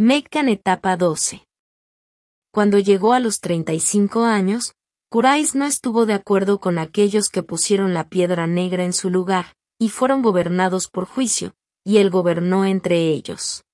Meccan etapa 12. Cuando llegó a los 35 años, Curais no estuvo de acuerdo con aquellos que pusieron la piedra negra en su lugar, y fueron gobernados por juicio, y él gobernó entre ellos.